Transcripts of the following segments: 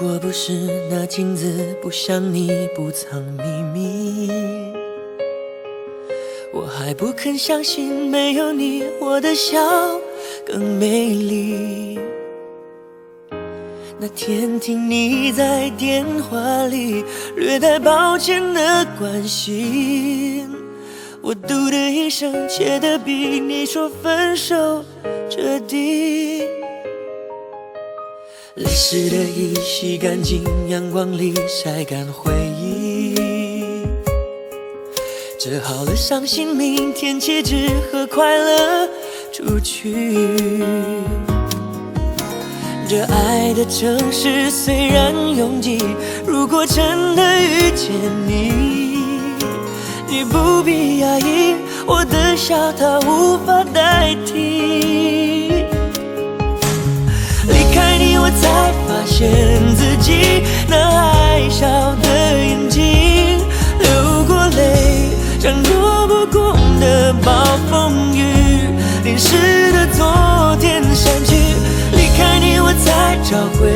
如果不是那镜子不像你不藏秘密，我还不肯相信没有你我的笑更美丽。那天听你在电话里略带抱歉的关心，我嘟的一声，切的比你说分手彻底。泪湿的衣洗干净，阳光里晒干回忆。折好了伤心，明天起只和快乐出去。这爱的城市虽然拥挤，如果真的遇见你，你不必压抑，我的笑它无法代替。现自己那爱笑的眼睛，流过泪，像躲不过的暴风雨，淋湿的昨天删去。离开你，我才找回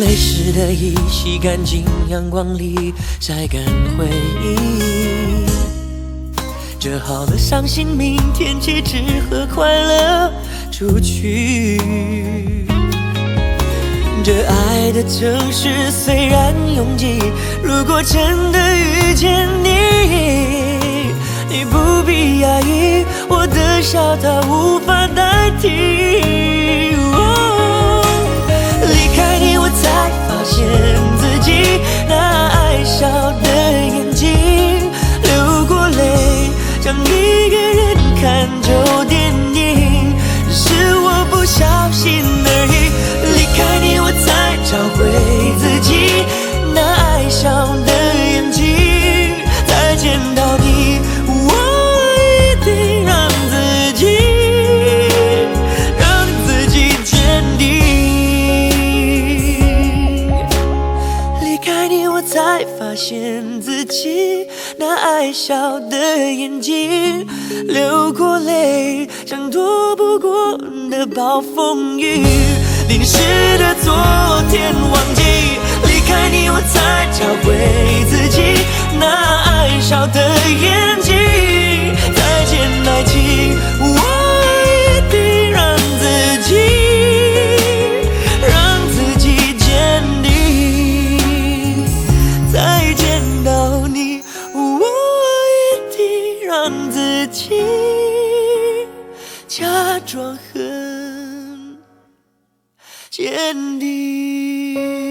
泪湿的衣洗干净，阳光里晒干回忆。折好了伤心，明天起只和快乐出去。这爱的城市虽然拥挤，如果真的遇见你，你不必压抑，我的笑它无法代替。起那爱笑的眼睛，流过泪，像躲不过的暴风雨，淋湿的昨天忘记。离开你，我才找回自己那爱笑的眼睛。让自己假装很坚定。